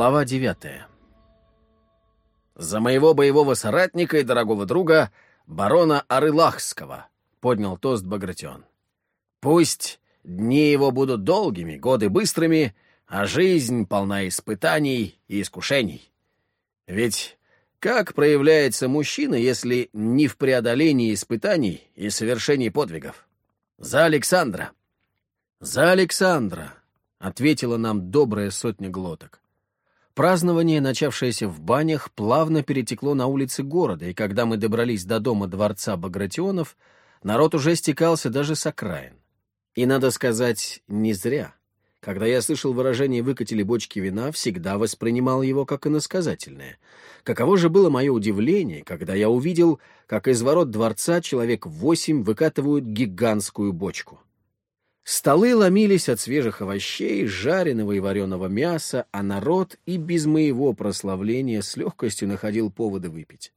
Глава девятая. «За моего боевого соратника и дорогого друга, барона Арылахского», — поднял тост Багратион. «Пусть дни его будут долгими, годы быстрыми, а жизнь полна испытаний и искушений. Ведь как проявляется мужчина, если не в преодолении испытаний и совершении подвигов? За Александра!» «За Александра!» — ответила нам добрая сотня глоток. Празднование, начавшееся в банях, плавно перетекло на улицы города, и когда мы добрались до дома дворца Багратионов, народ уже стекался даже с окраин. И, надо сказать, не зря. Когда я слышал выражение «выкатили бочки вина», всегда воспринимал его как иносказательное. Каково же было мое удивление, когда я увидел, как из ворот дворца человек восемь выкатывают гигантскую бочку. Столы ломились от свежих овощей, жареного и вареного мяса, а народ и без моего прославления с легкостью находил поводы выпить.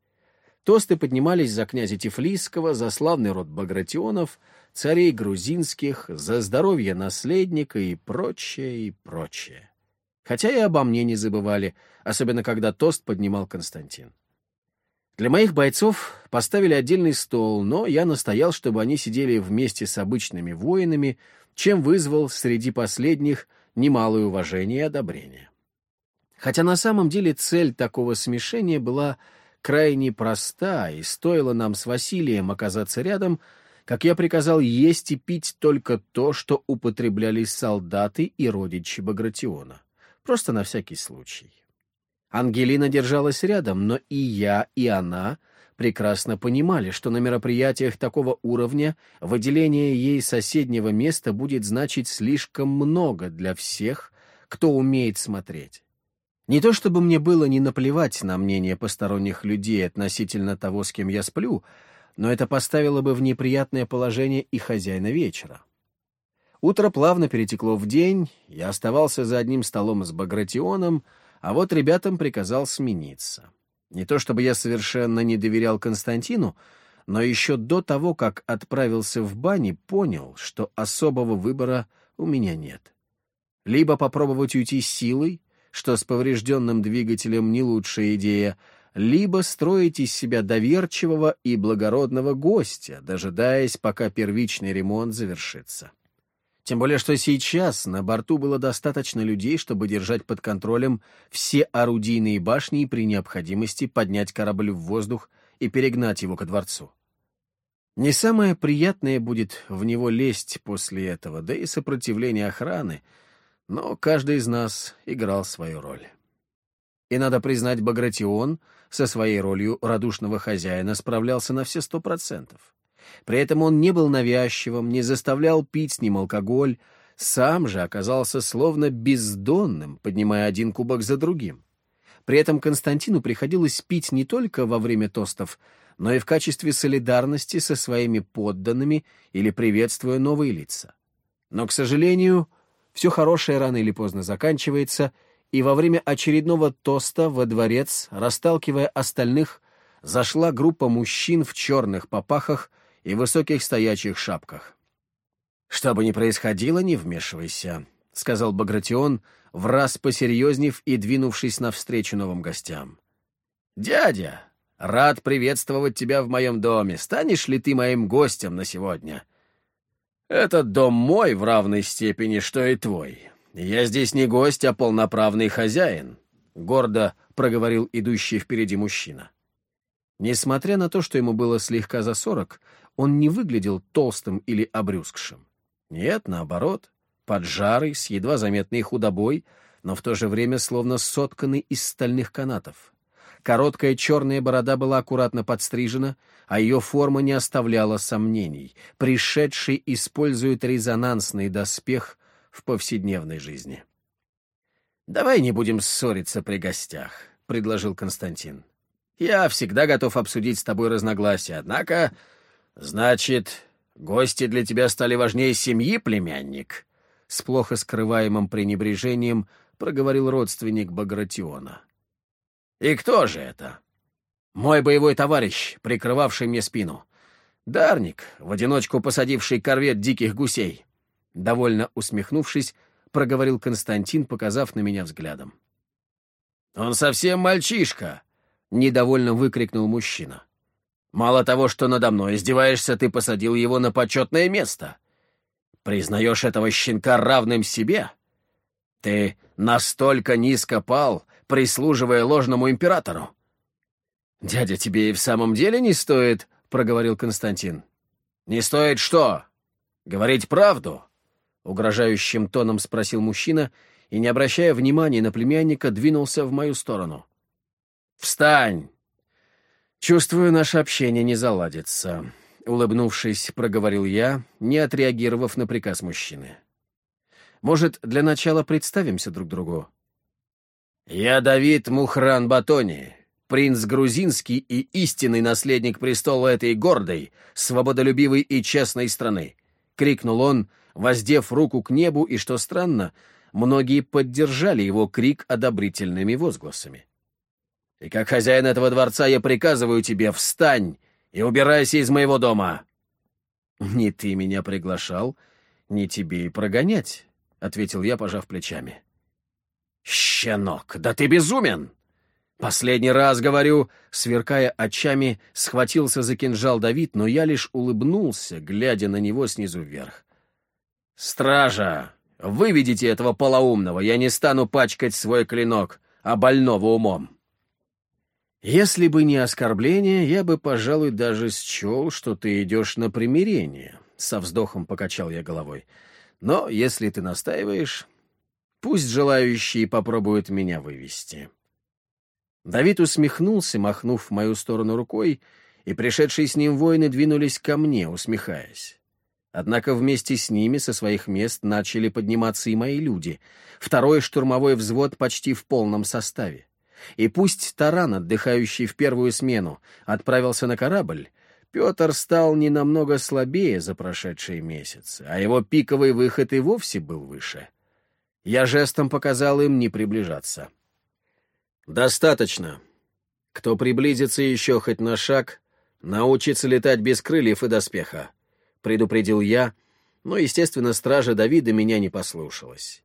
Тосты поднимались за князя Тифлисского, за славный род Багратионов, царей грузинских, за здоровье наследника и прочее, и прочее. Хотя и обо мне не забывали, особенно когда тост поднимал Константин. Для моих бойцов поставили отдельный стол, но я настоял, чтобы они сидели вместе с обычными воинами, чем вызвал среди последних немалое уважение и одобрение. Хотя на самом деле цель такого смешения была крайне проста, и стоило нам с Василием оказаться рядом, как я приказал есть и пить только то, что употребляли солдаты и родичи Багратиона. Просто на всякий случай. Ангелина держалась рядом, но и я, и она прекрасно понимали, что на мероприятиях такого уровня выделение ей соседнего места будет значить слишком много для всех, кто умеет смотреть. Не то чтобы мне было не наплевать на мнение посторонних людей относительно того, с кем я сплю, но это поставило бы в неприятное положение и хозяина вечера. Утро плавно перетекло в день, я оставался за одним столом с Багратионом, а вот ребятам приказал смениться. Не то чтобы я совершенно не доверял Константину, но еще до того, как отправился в бане, понял, что особого выбора у меня нет. Либо попробовать уйти силой, что с поврежденным двигателем не лучшая идея, либо строить из себя доверчивого и благородного гостя, дожидаясь, пока первичный ремонт завершится. Тем более, что сейчас на борту было достаточно людей, чтобы держать под контролем все орудийные башни и при необходимости поднять корабль в воздух и перегнать его ко дворцу. Не самое приятное будет в него лезть после этого, да и сопротивление охраны, но каждый из нас играл свою роль. И надо признать, Багратион со своей ролью радушного хозяина справлялся на все сто процентов. При этом он не был навязчивым, не заставлял пить с ним алкоголь, сам же оказался словно бездонным, поднимая один кубок за другим. При этом Константину приходилось пить не только во время тостов, но и в качестве солидарности со своими подданными или приветствуя новые лица. Но, к сожалению, все хорошее рано или поздно заканчивается, и во время очередного тоста во дворец, расталкивая остальных, зашла группа мужчин в черных попахах и высоких стоячих шапках. «Что бы ни происходило, не вмешивайся», — сказал Багратион, враз посерьезнев и двинувшись навстречу новым гостям. «Дядя, рад приветствовать тебя в моем доме. Станешь ли ты моим гостем на сегодня?» «Этот дом мой в равной степени, что и твой. Я здесь не гость, а полноправный хозяин», — гордо проговорил идущий впереди мужчина. Несмотря на то, что ему было слегка за сорок, он не выглядел толстым или обрюзгшим. Нет, наоборот, поджарый, с едва заметной худобой, но в то же время словно сотканный из стальных канатов. Короткая черная борода была аккуратно подстрижена, а ее форма не оставляла сомнений. Пришедший использует резонансный доспех в повседневной жизни. «Давай не будем ссориться при гостях», — предложил Константин. «Я всегда готов обсудить с тобой разногласия, однако «Значит, гости для тебя стали важнее семьи, племянник?» С плохо скрываемым пренебрежением проговорил родственник Багратиона. «И кто же это?» «Мой боевой товарищ, прикрывавший мне спину. Дарник, в одиночку посадивший корвет диких гусей». Довольно усмехнувшись, проговорил Константин, показав на меня взглядом. Он совсем мальчишка!» — недовольно выкрикнул мужчина. «Мало того, что надо мной издеваешься, ты посадил его на почетное место. Признаешь этого щенка равным себе? Ты настолько низко пал, прислуживая ложному императору?» «Дядя, тебе и в самом деле не стоит», — проговорил Константин. «Не стоит что? Говорить правду?» — угрожающим тоном спросил мужчина и, не обращая внимания на племянника, двинулся в мою сторону. «Встань!» «Чувствую, наше общение не заладится», — улыбнувшись, проговорил я, не отреагировав на приказ мужчины. «Может, для начала представимся друг другу?» «Я Давид Мухран Батони, принц грузинский и истинный наследник престола этой гордой, свободолюбивой и честной страны», — крикнул он, воздев руку к небу, и, что странно, многие поддержали его крик одобрительными возгласами. «И как хозяин этого дворца я приказываю тебе, встань и убирайся из моего дома!» «Не ты меня приглашал, не тебе и прогонять», — ответил я, пожав плечами. «Щенок, да ты безумен!» «Последний раз, говорю», — сверкая очами, схватился за кинжал Давид, но я лишь улыбнулся, глядя на него снизу вверх. «Стража! Выведите этого полоумного, я не стану пачкать свой клинок, а больного умом!» «Если бы не оскорбление, я бы, пожалуй, даже счел, что ты идешь на примирение», — со вздохом покачал я головой. «Но если ты настаиваешь, пусть желающие попробуют меня вывести». Давид усмехнулся, махнув в мою сторону рукой, и пришедшие с ним воины двинулись ко мне, усмехаясь. Однако вместе с ними со своих мест начали подниматься и мои люди. Второй штурмовой взвод почти в полном составе. И пусть Таран, отдыхающий в первую смену, отправился на корабль, Петр стал не намного слабее за прошедшие месяцы, а его пиковый выход и вовсе был выше. Я жестом показал им не приближаться. «Достаточно. Кто приблизится еще хоть на шаг, научится летать без крыльев и доспеха», — предупредил я, но, естественно, стража Давида меня не послушалась.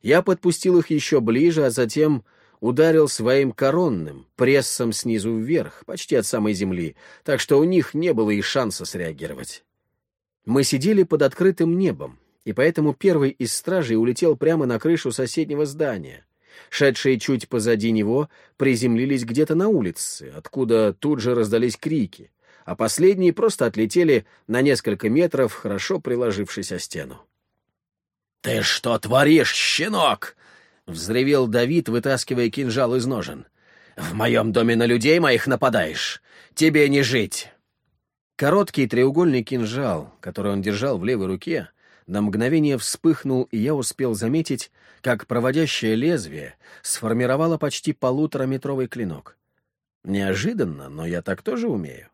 Я подпустил их еще ближе, а затем ударил своим коронным, прессом снизу вверх, почти от самой земли, так что у них не было и шанса среагировать. Мы сидели под открытым небом, и поэтому первый из стражей улетел прямо на крышу соседнего здания — Шедшие чуть позади него приземлились где-то на улице, откуда тут же раздались крики, а последние просто отлетели на несколько метров, хорошо приложившись о стену. «Ты что творишь, щенок?» — взревел Давид, вытаскивая кинжал из ножен. «В моем доме на людей моих нападаешь. Тебе не жить!» Короткий треугольный кинжал, который он держал в левой руке, на мгновение вспыхнул, и я успел заметить, как проводящее лезвие сформировало почти полутораметровый клинок. Неожиданно, но я так тоже умею.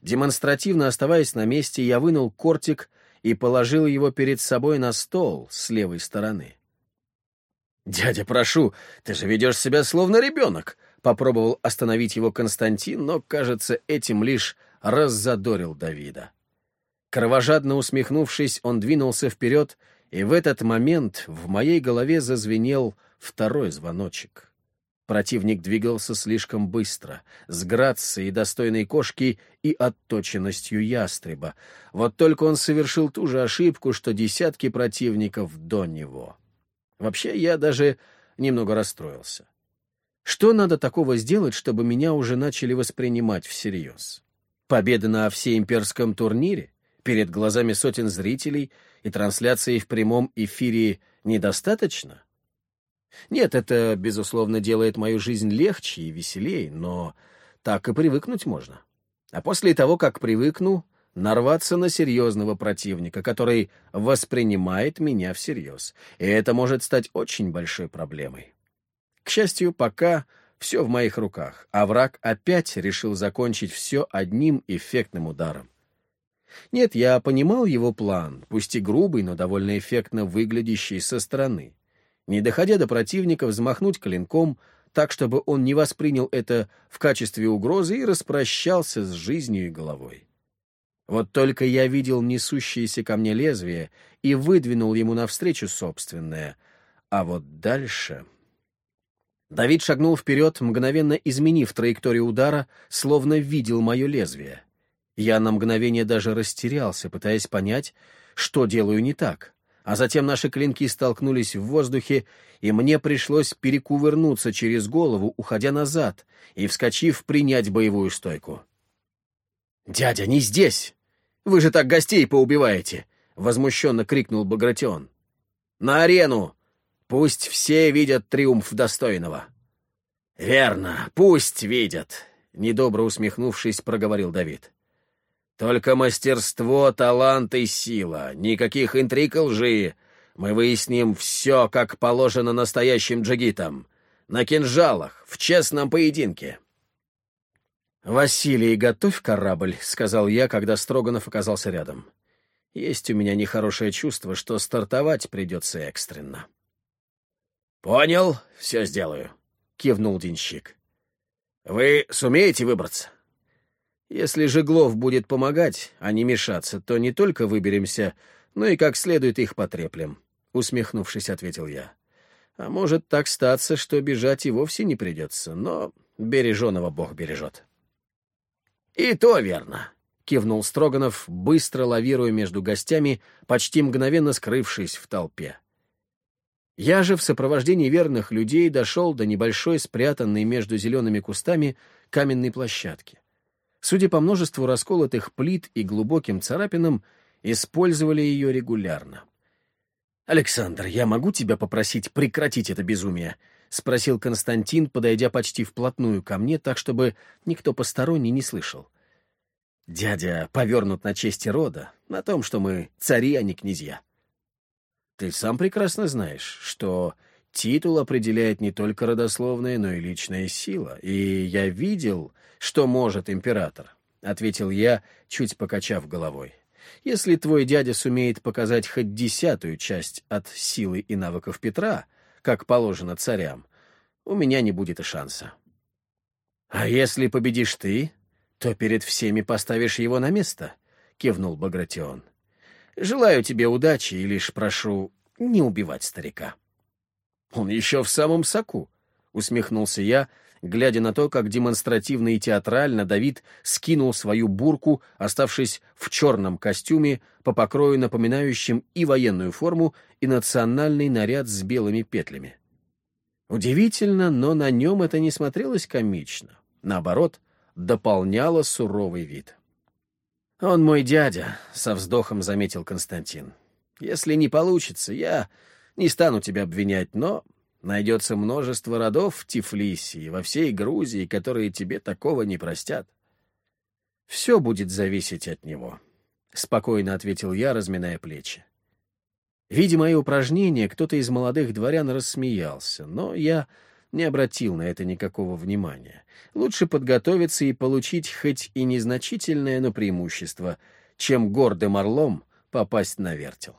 Демонстративно оставаясь на месте, я вынул кортик и положил его перед собой на стол с левой стороны. «Дядя, прошу, ты же ведешь себя словно ребенок!» Попробовал остановить его Константин, но, кажется, этим лишь раззадорил Давида. Кровожадно усмехнувшись, он двинулся вперед, и в этот момент в моей голове зазвенел второй звоночек. Противник двигался слишком быстро, с грацией достойной кошки и отточенностью ястреба. Вот только он совершил ту же ошибку, что десятки противников до него. Вообще, я даже немного расстроился. Что надо такого сделать, чтобы меня уже начали воспринимать всерьез? Победа на всеимперском турнире? перед глазами сотен зрителей и трансляции в прямом эфире недостаточно? Нет, это, безусловно, делает мою жизнь легче и веселее, но так и привыкнуть можно. А после того, как привыкну, нарваться на серьезного противника, который воспринимает меня всерьез. И это может стать очень большой проблемой. К счастью, пока все в моих руках, а враг опять решил закончить все одним эффектным ударом. Нет, я понимал его план, пусть и грубый, но довольно эффектно выглядящий со стороны. Не доходя до противника, взмахнуть клинком так, чтобы он не воспринял это в качестве угрозы и распрощался с жизнью и головой. Вот только я видел несущееся ко мне лезвие и выдвинул ему навстречу собственное. А вот дальше... Давид шагнул вперед, мгновенно изменив траекторию удара, словно видел мое лезвие. Я на мгновение даже растерялся, пытаясь понять, что делаю не так. А затем наши клинки столкнулись в воздухе, и мне пришлось перекувырнуться через голову, уходя назад и, вскочив, принять боевую стойку. «Дядя, не здесь! Вы же так гостей поубиваете!» — возмущенно крикнул Багратион. «На арену! Пусть все видят триумф достойного!» «Верно, пусть видят!» — недобро усмехнувшись, проговорил Давид. «Только мастерство, талант и сила, никаких интриг и лжи. Мы выясним все, как положено настоящим джигитам. На кинжалах, в честном поединке». «Василий, готовь корабль», — сказал я, когда Строганов оказался рядом. «Есть у меня нехорошее чувство, что стартовать придется экстренно». «Понял, все сделаю», — кивнул денщик. «Вы сумеете выбраться?» «Если Жеглов будет помогать, а не мешаться, то не только выберемся, но и как следует их потреплем», — усмехнувшись, ответил я. «А может так статься, что бежать и вовсе не придется, но береженого Бог бережет». «И то верно», — кивнул Строганов, быстро лавируя между гостями, почти мгновенно скрывшись в толпе. Я же в сопровождении верных людей дошел до небольшой, спрятанной между зелеными кустами, каменной площадки. Судя по множеству расколотых плит и глубоким царапинам, использовали ее регулярно. «Александр, я могу тебя попросить прекратить это безумие?» — спросил Константин, подойдя почти вплотную ко мне, так, чтобы никто посторонний не слышал. «Дядя повернут на чести рода, на том, что мы цари, а не князья. Ты сам прекрасно знаешь, что титул определяет не только родословная, но и личная сила, и я видел, что может император», — ответил я, чуть покачав головой. «Если твой дядя сумеет показать хоть десятую часть от силы и навыков Петра, — как положено царям, у меня не будет и шанса. А если победишь ты, то перед всеми поставишь его на место, — кивнул Багратион. Желаю тебе удачи и лишь прошу не убивать старика. Он еще в самом соку, — усмехнулся я, глядя на то, как демонстративно и театрально Давид скинул свою бурку, оставшись в черном костюме, по покрою напоминающим и военную форму, и национальный наряд с белыми петлями. Удивительно, но на нем это не смотрелось комично. Наоборот, дополняло суровый вид. «Он мой дядя», — со вздохом заметил Константин. «Если не получится, я не стану тебя обвинять, но Найдется множество родов в Тифлисе и во всей Грузии, которые тебе такого не простят. Все будет зависеть от него, — спокойно ответил я, разминая плечи. Видя мои упражнения, кто-то из молодых дворян рассмеялся, но я не обратил на это никакого внимания. Лучше подготовиться и получить хоть и незначительное, но преимущество, чем гордым орлом попасть на вертел.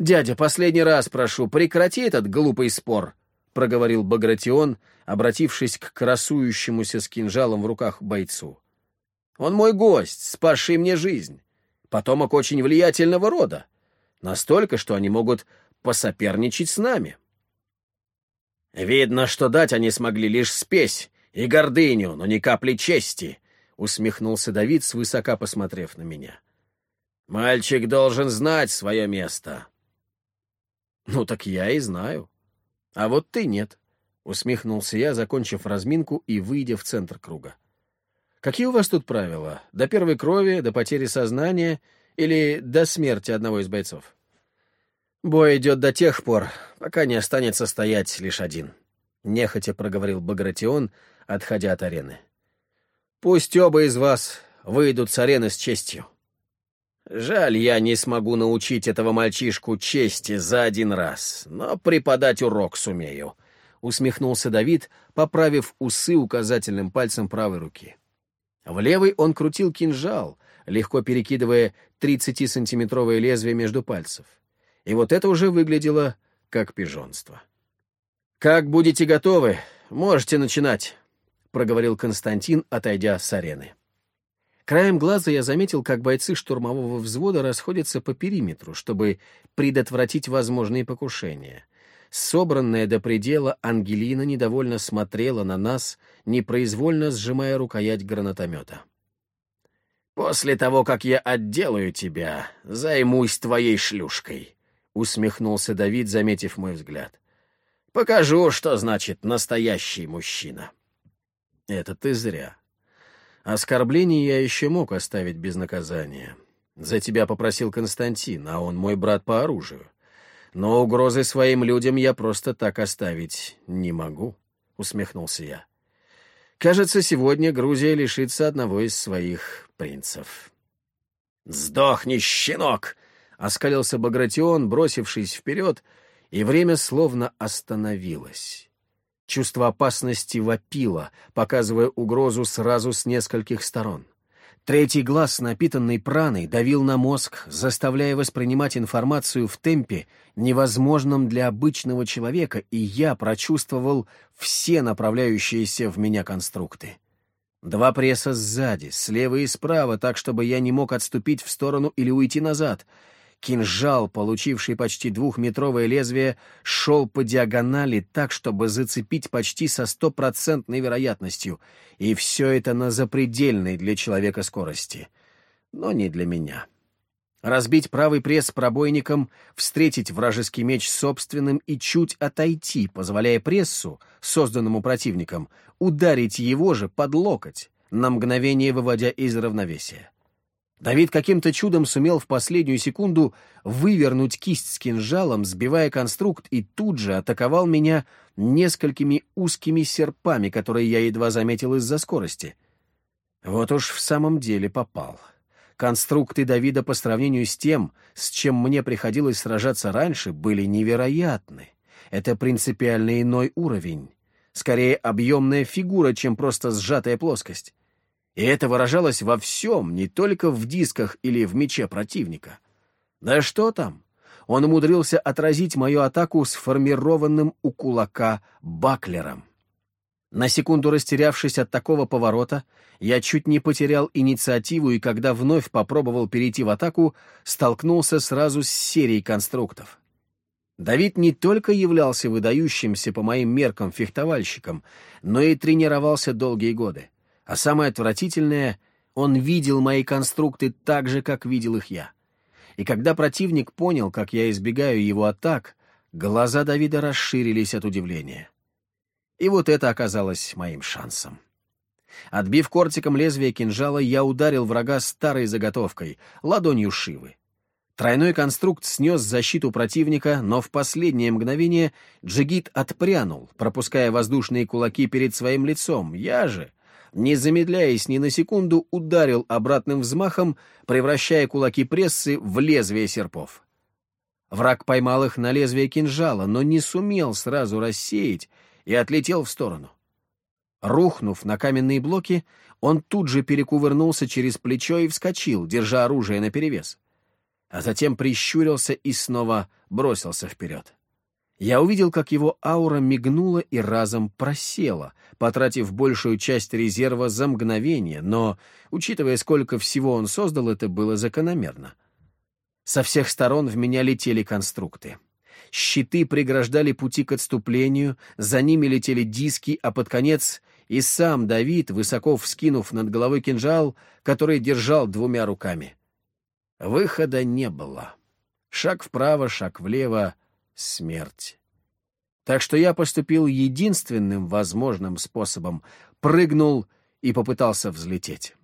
«Дядя, последний раз прошу, прекрати этот глупый спор», — проговорил Багратион, обратившись к красующемуся с кинжалом в руках бойцу. «Он мой гость, спасший мне жизнь, потомок очень влиятельного рода, настолько, что они могут посоперничать с нами». «Видно, что дать они смогли лишь спесь и гордыню, но ни капли чести», — усмехнулся Давид, свысока посмотрев на меня. «Мальчик должен знать свое место». «Ну так я и знаю. А вот ты нет», — усмехнулся я, закончив разминку и выйдя в центр круга. «Какие у вас тут правила? До первой крови, до потери сознания или до смерти одного из бойцов?» «Бой идет до тех пор, пока не останется стоять лишь один», — нехотя проговорил Багратион, отходя от арены. «Пусть оба из вас выйдут с арены с честью». Жаль, я не смогу научить этого мальчишку чести за один раз, но преподать урок сумею», — усмехнулся Давид, поправив усы указательным пальцем правой руки. В левой он крутил кинжал, легко перекидывая 30-сантиметровое лезвие между пальцев. И вот это уже выглядело как пижонство. «Как будете готовы, можете начинать», — проговорил Константин, отойдя с арены. Краем глаза я заметил, как бойцы штурмового взвода расходятся по периметру, чтобы предотвратить возможные покушения. Собранная до предела, Ангелина недовольно смотрела на нас, непроизвольно сжимая рукоять гранатомета. «После того, как я отделаю тебя, займусь твоей шлюшкой», — усмехнулся Давид, заметив мой взгляд. «Покажу, что значит настоящий мужчина». «Это ты зря. Оскорбление я еще мог оставить без наказания. За тебя попросил Константин, а он мой брат по оружию. Но угрозы своим людям я просто так оставить не могу», — усмехнулся я. «Кажется, сегодня Грузия лишится одного из своих принцев». «Сдохни, щенок!» — оскалился Багратион, бросившись вперед, и время словно остановилось. Чувство опасности вопило, показывая угрозу сразу с нескольких сторон. Третий глаз, напитанный праной, давил на мозг, заставляя воспринимать информацию в темпе, невозможном для обычного человека, и я прочувствовал все направляющиеся в меня конструкты. Два пресса сзади, слева и справа, так, чтобы я не мог отступить в сторону или уйти назад — Кинжал, получивший почти двухметровое лезвие, шел по диагонали так, чтобы зацепить почти со стопроцентной вероятностью, и все это на запредельной для человека скорости. Но не для меня. Разбить правый пресс пробойником, встретить вражеский меч собственным и чуть отойти, позволяя прессу, созданному противником, ударить его же под локоть, на мгновение выводя из равновесия. Давид каким-то чудом сумел в последнюю секунду вывернуть кисть с кинжалом, сбивая конструкт, и тут же атаковал меня несколькими узкими серпами, которые я едва заметил из-за скорости. Вот уж в самом деле попал. Конструкты Давида по сравнению с тем, с чем мне приходилось сражаться раньше, были невероятны. Это принципиально иной уровень. Скорее, объемная фигура, чем просто сжатая плоскость. И это выражалось во всем, не только в дисках или в мече противника. Да что там? Он умудрился отразить мою атаку сформированным у кулака баклером. На секунду растерявшись от такого поворота, я чуть не потерял инициативу и, когда вновь попробовал перейти в атаку, столкнулся сразу с серией конструктов. Давид не только являлся выдающимся по моим меркам фехтовальщиком, но и тренировался долгие годы. А самое отвратительное, он видел мои конструкты так же, как видел их я. И когда противник понял, как я избегаю его атак, глаза Давида расширились от удивления. И вот это оказалось моим шансом. Отбив кортиком лезвие кинжала, я ударил врага старой заготовкой, ладонью Шивы. Тройной конструкт снес защиту противника, но в последнее мгновение Джигит отпрянул, пропуская воздушные кулаки перед своим лицом. Я же, не замедляясь ни на секунду, ударил обратным взмахом, превращая кулаки прессы в лезвие серпов. Враг поймал их на лезвие кинжала, но не сумел сразу рассеять и отлетел в сторону. Рухнув на каменные блоки, он тут же перекувырнулся через плечо и вскочил, держа оружие наперевес. А затем прищурился и снова бросился вперед. Я увидел, как его аура мигнула и разом просела, потратив большую часть резерва за мгновение, но, учитывая, сколько всего он создал, это было закономерно. Со всех сторон в меня летели конструкты. Щиты преграждали пути к отступлению, за ними летели диски, а под конец и сам Давид, высоко вскинув над головой кинжал, который держал двумя руками. Выхода не было. Шаг вправо, шаг влево, смерть. Так что я поступил единственным возможным способом, прыгнул и попытался взлететь.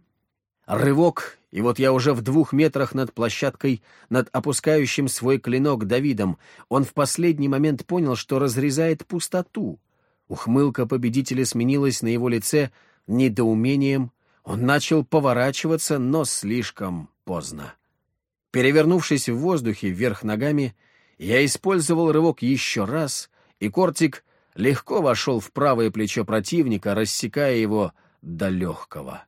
Рывок, и вот я уже в двух метрах над площадкой, над опускающим свой клинок Давидом. Он в последний момент понял, что разрезает пустоту. Ухмылка победителя сменилась на его лице недоумением. Он начал поворачиваться, но слишком поздно. Перевернувшись в воздухе вверх ногами, я использовал рывок еще раз, и Кортик легко вошел в правое плечо противника, рассекая его до легкого.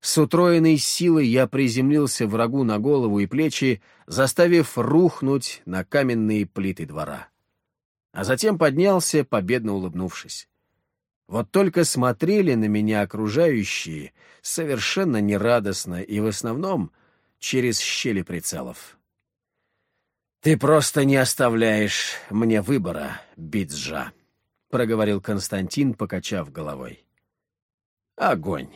С утроенной силой я приземлился врагу на голову и плечи, заставив рухнуть на каменные плиты двора. А затем поднялся, победно улыбнувшись. Вот только смотрели на меня окружающие совершенно нерадостно и в основном через щели прицелов. «Ты просто не оставляешь мне выбора, Биджа», — проговорил Константин, покачав головой. «Огонь».